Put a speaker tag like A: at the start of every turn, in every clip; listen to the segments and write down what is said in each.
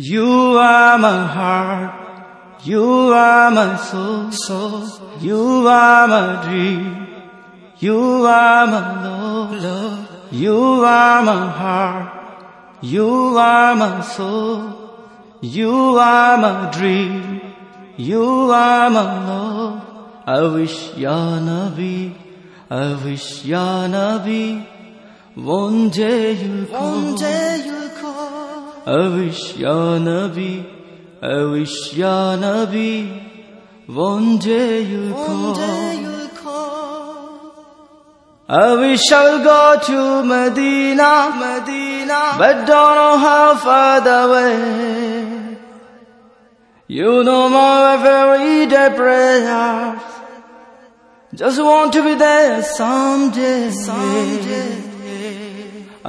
A: You are my heart. You are my soul. soul. You are my dream. You are my love. love. You are my heart. You are my soul. You are my dream. You are my love. I wish Ya Nabi. I wish Ya Nabi. One day you'll come.
B: One day you'll
A: I wish Ya Nabi, I wish Ya Nabi, one day you'll
B: One day you'll come.
A: I wish I'll go to Medina,
B: Medina.
A: but don't know how far away. You know my everyday prayers. Just want to be there someday.
B: Someday.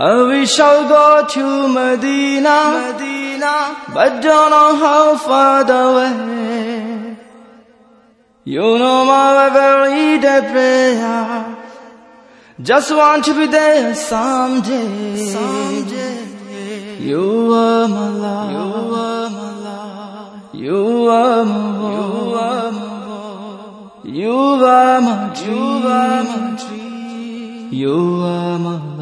A: I wish I'll go to Medina,
B: Medina.
A: but don't know how far away. You know my everyday prayer. Just want to be there someday.
B: Someday.
A: You are my love.
B: You are my life.
A: You are my world.
B: You are my
A: You are my dream.
B: You are my dream.
A: You are my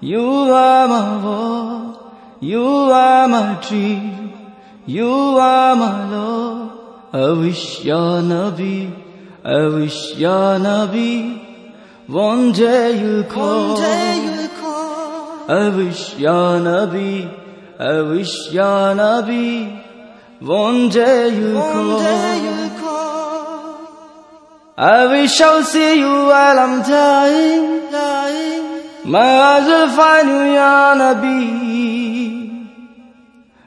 B: You are my
A: world. You are my dream. You are my love. I wish Ya Nabi. I wish Ya Nabi. One day you'll come.
B: One day you'll come.
A: I wish Ya Nabi. I wish Ya Nabi. One day you'll
B: One day you'll come.
A: I wish I'll see you while I'm dying.
B: Dying.
A: My eyes will find you, Ya Nabi.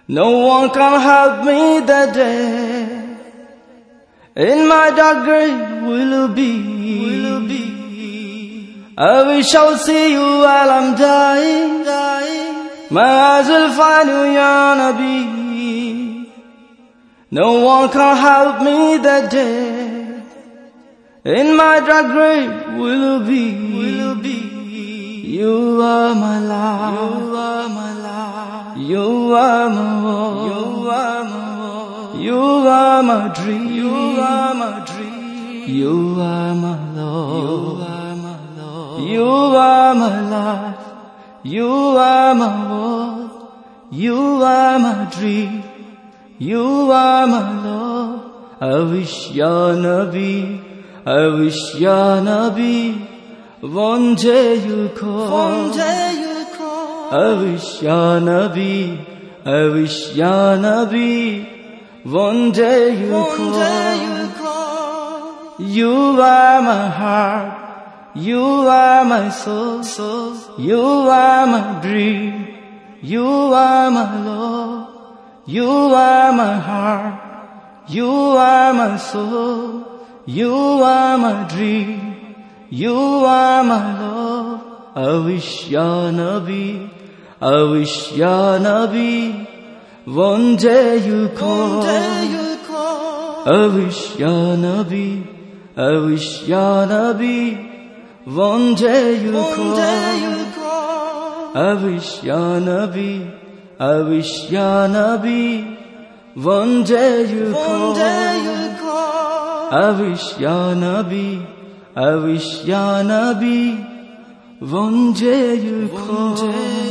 A: No one can help me that day. In my dark grave will be.
B: Will be.
A: I wish I'll see you while I'm dying.
B: Dying.
A: My eyes will find you, Ya Nabi. No one can help me that day. In my dark grave will be.
B: Will be.
A: You are my life.
B: You are my life.
A: You are my world.
B: You are my world.
A: You are my dream.
B: You are my dream.
A: You are my
B: You are my love.
A: You are my life. You are my world. You are my dream. You are my love. I wish Ya Nabi. I wish Ya Nabi. One day you'll come.
B: One day you'll come.
A: I wish Ya Nabi, I wish Ya Nabi, one day you
B: One
A: come.
B: day you'll come.
A: You are my heart, you are my soul,
B: So
A: you are my dream, you are my love, you are my heart, you are my soul, you are my dream, you are my love. I wish Ya Nabi, I wish Ya Nabi, one day you come.
B: one day you'll come.
A: I wish Ya Nabi, I wish Ya Nabi, one day you
B: One
A: come.
B: day you'll come.
A: I wish Ya Nabi, I wish Ya Nabi, one day you
B: One
A: come.
B: day you'll come.
A: I wish Ya Nabi,
B: अविश्यानपि
A: वुञ्जे
B: you भुञ्जे